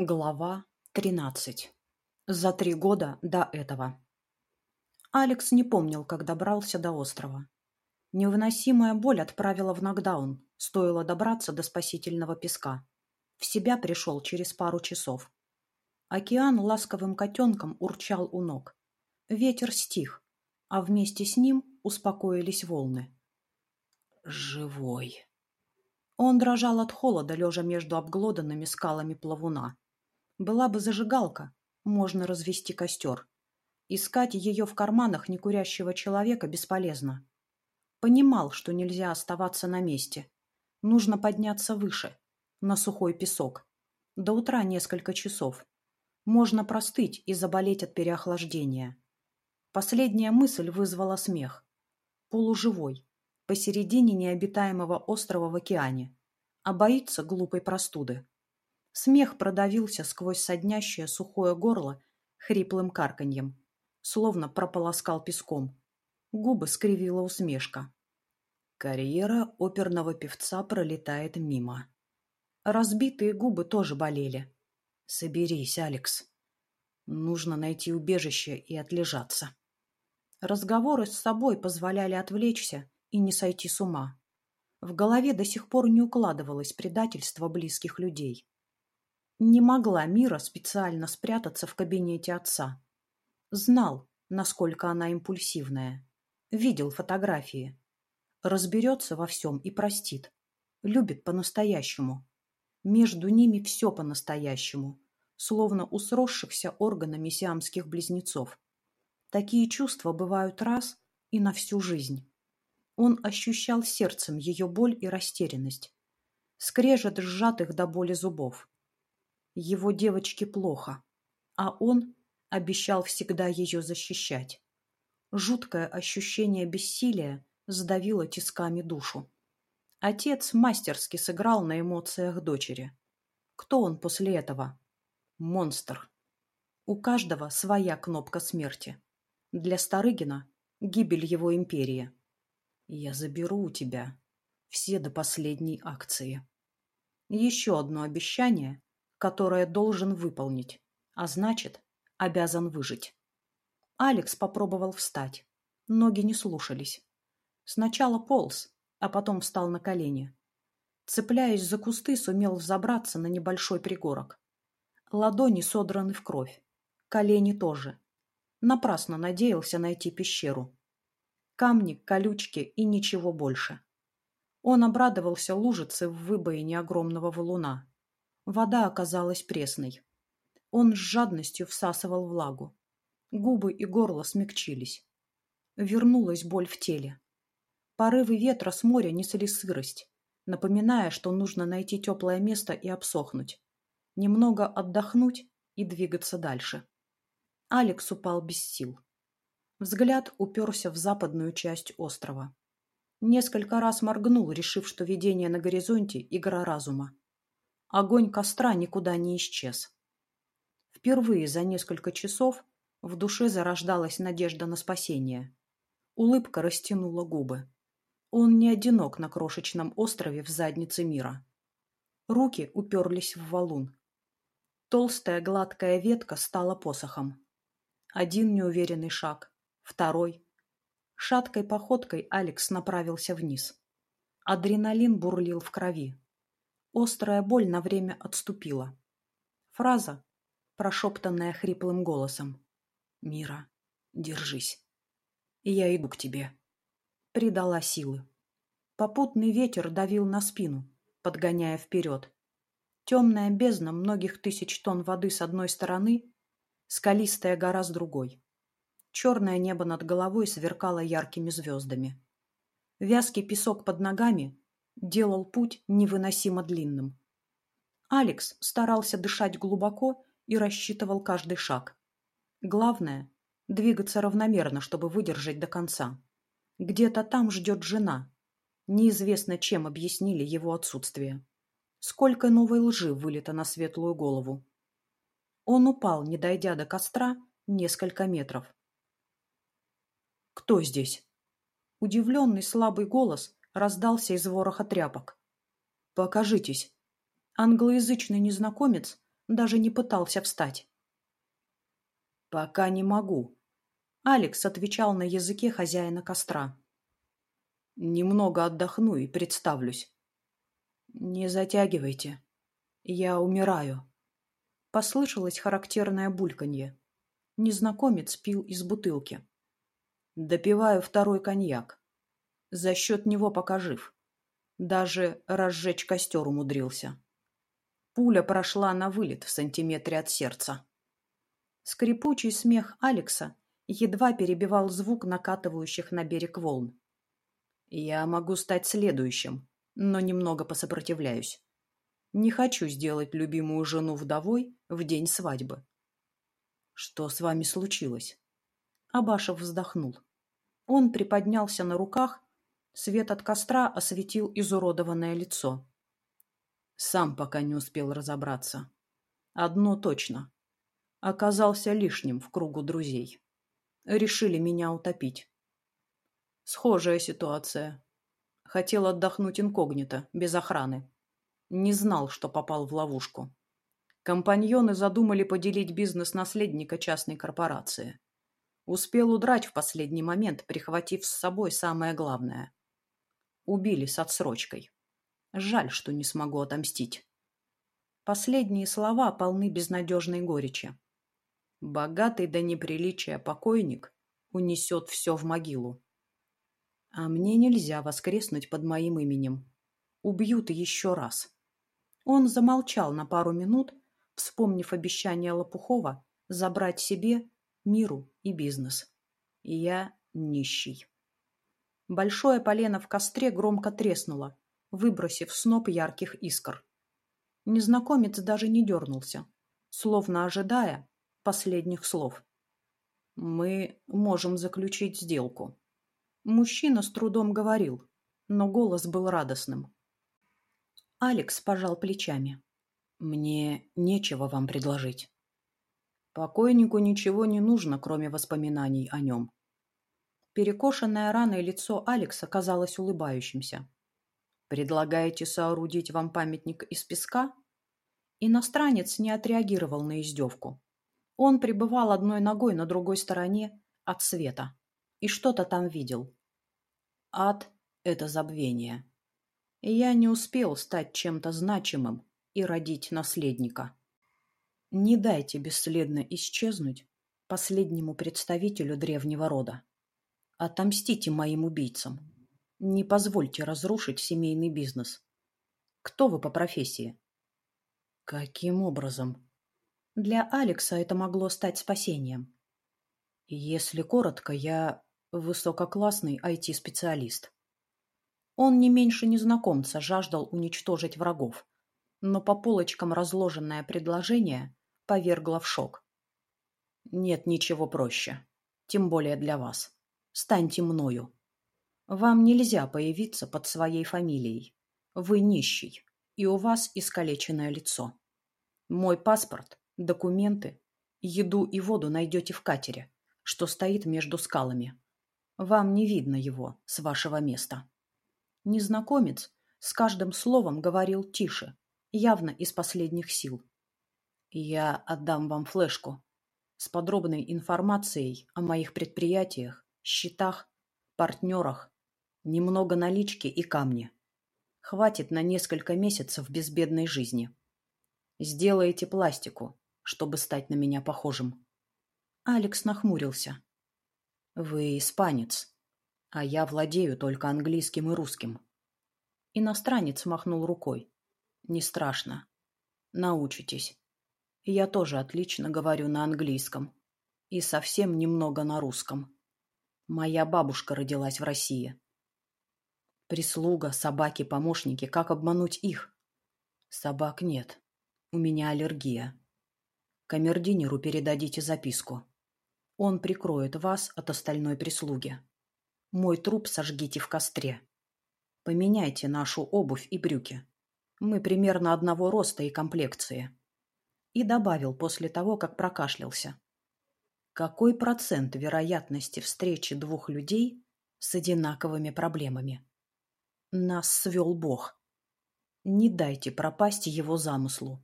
Глава 13. За три года до этого. Алекс не помнил, как добрался до острова. Невыносимая боль отправила в нокдаун, стоило добраться до спасительного песка. В себя пришел через пару часов. Океан ласковым котенком урчал у ног. Ветер стих, а вместе с ним успокоились волны. Живой. Он дрожал от холода, лежа между обглоданными скалами плавуна. Была бы зажигалка, можно развести костер. Искать ее в карманах некурящего человека бесполезно. Понимал, что нельзя оставаться на месте. Нужно подняться выше, на сухой песок. До утра несколько часов. Можно простыть и заболеть от переохлаждения. Последняя мысль вызвала смех. Полуживой, посередине необитаемого острова в океане. А боится глупой простуды. Смех продавился сквозь соднящее сухое горло хриплым карканьем, словно прополоскал песком. Губы скривила усмешка. Карьера оперного певца пролетает мимо. Разбитые губы тоже болели. Соберись, Алекс. Нужно найти убежище и отлежаться. Разговоры с собой позволяли отвлечься и не сойти с ума. В голове до сих пор не укладывалось предательство близких людей. Не могла Мира специально спрятаться в кабинете отца. Знал, насколько она импульсивная. Видел фотографии. Разберется во всем и простит. Любит по-настоящему. Между ними все по-настоящему, словно у сросшихся органами сиамских близнецов. Такие чувства бывают раз и на всю жизнь. Он ощущал сердцем ее боль и растерянность. Скрежет сжатых до боли зубов. Его девочке плохо, а он обещал всегда ее защищать. Жуткое ощущение бессилия сдавило тисками душу. Отец мастерски сыграл на эмоциях дочери. Кто он после этого? Монстр. У каждого своя кнопка смерти. Для Старыгина — гибель его империи. Я заберу у тебя все до последней акции. Еще одно обещание, которое должен выполнить, а значит, обязан выжить. Алекс попробовал встать. Ноги не слушались. Сначала полз, а потом встал на колени. Цепляясь за кусты, сумел взобраться на небольшой пригорок. Ладони содраны в кровь. Колени тоже. Напрасно надеялся найти пещеру. Камни, колючки и ничего больше. Он обрадовался лужице в выбоине огромного валуна. Вода оказалась пресной. Он с жадностью всасывал влагу. Губы и горло смягчились. Вернулась боль в теле. Порывы ветра с моря несли сырость, напоминая, что нужно найти теплое место и обсохнуть. Немного отдохнуть и двигаться дальше. Алекс упал без сил. Взгляд уперся в западную часть острова. Несколько раз моргнул, решив, что видение на горизонте — игра разума. Огонь костра никуда не исчез. Впервые за несколько часов в душе зарождалась надежда на спасение. Улыбка растянула губы. Он не одинок на крошечном острове в заднице мира. Руки уперлись в валун. Толстая гладкая ветка стала посохом. Один неуверенный шаг, второй. Шаткой походкой Алекс направился вниз. Адреналин бурлил в крови. Острая боль на время отступила. Фраза, прошептанная хриплым голосом. «Мира, держись. Я иду к тебе». Придала силы. Попутный ветер давил на спину, подгоняя вперед. Темная бездна многих тысяч тонн воды с одной стороны, скалистая гора с другой. Черное небо над головой сверкало яркими звездами. Вязкий песок под ногами делал путь невыносимо длинным. Алекс старался дышать глубоко и рассчитывал каждый шаг. Главное – двигаться равномерно, чтобы выдержать до конца. Где-то там ждет жена. Неизвестно, чем объяснили его отсутствие. Сколько новой лжи вылито на светлую голову. Он упал, не дойдя до костра, несколько метров. «Кто здесь?» Удивленный слабый голос раздался из вороха тряпок. «Покажитесь!» Англоязычный незнакомец даже не пытался встать. «Пока не могу», — Алекс отвечал на языке хозяина костра. «Немного отдохну и представлюсь». «Не затягивайте. Я умираю». Послышалось характерное бульканье. Незнакомец пил из бутылки. Допиваю второй коньяк. За счет него пока жив. Даже разжечь костер умудрился. Пуля прошла на вылет в сантиметре от сердца. Скрипучий смех Алекса едва перебивал звук накатывающих на берег волн. Я могу стать следующим, но немного посопротивляюсь. Не хочу сделать любимую жену вдовой в день свадьбы. Что с вами случилось? Абашев вздохнул. Он приподнялся на руках, свет от костра осветил изуродованное лицо. Сам пока не успел разобраться. Одно точно. Оказался лишним в кругу друзей. Решили меня утопить. Схожая ситуация. Хотел отдохнуть инкогнито, без охраны. Не знал, что попал в ловушку. Компаньоны задумали поделить бизнес наследника частной корпорации. Успел удрать в последний момент, прихватив с собой самое главное. Убили с отсрочкой. Жаль, что не смогу отомстить. Последние слова полны безнадежной горечи. Богатый до неприличия покойник унесет все в могилу. А мне нельзя воскреснуть под моим именем. Убьют еще раз. Он замолчал на пару минут, вспомнив обещание Лопухова забрать себе миру и бизнес. Я нищий. Большое полено в костре громко треснуло, выбросив сноп ярких искр. Незнакомец даже не дернулся, словно ожидая последних слов. «Мы можем заключить сделку». Мужчина с трудом говорил, но голос был радостным. Алекс пожал плечами. «Мне нечего вам предложить». Покойнику ничего не нужно, кроме воспоминаний о нем. Перекошенное раной лицо Алекса казалось улыбающимся. «Предлагаете соорудить вам памятник из песка?» Иностранец не отреагировал на издевку. Он пребывал одной ногой на другой стороне от света и что-то там видел. Ад — это забвение. Я не успел стать чем-то значимым и родить наследника. Не дайте бесследно исчезнуть последнему представителю древнего рода. Отомстите моим убийцам. Не позвольте разрушить семейный бизнес. Кто вы по профессии? Каким образом? Для Алекса это могло стать спасением. Если коротко, я высококлассный IT-специалист. Он не меньше незнакомца жаждал уничтожить врагов, но по полочкам разложенное предложение повергла в шок. Нет ничего проще. Тем более для вас. Станьте мною. Вам нельзя появиться под своей фамилией. Вы нищий, и у вас искалеченное лицо. Мой паспорт, документы, еду и воду найдете в катере, что стоит между скалами. Вам не видно его с вашего места. Незнакомец с каждым словом говорил тише, явно из последних сил. Я отдам вам флешку с подробной информацией о моих предприятиях, счетах, партнерах, немного налички и камни. Хватит на несколько месяцев безбедной жизни. Сделайте пластику, чтобы стать на меня похожим. Алекс нахмурился. Вы испанец, а я владею только английским и русским. Иностранец махнул рукой. Не страшно. Научитесь. Я тоже отлично говорю на английском. И совсем немного на русском. Моя бабушка родилась в России. Прислуга, собаки, помощники. Как обмануть их? Собак нет. У меня аллергия. Камердинеру передадите записку. Он прикроет вас от остальной прислуги. Мой труп сожгите в костре. Поменяйте нашу обувь и брюки. Мы примерно одного роста и комплекции и добавил после того, как прокашлялся. Какой процент вероятности встречи двух людей с одинаковыми проблемами? Нас свел Бог. Не дайте пропасть его замыслу.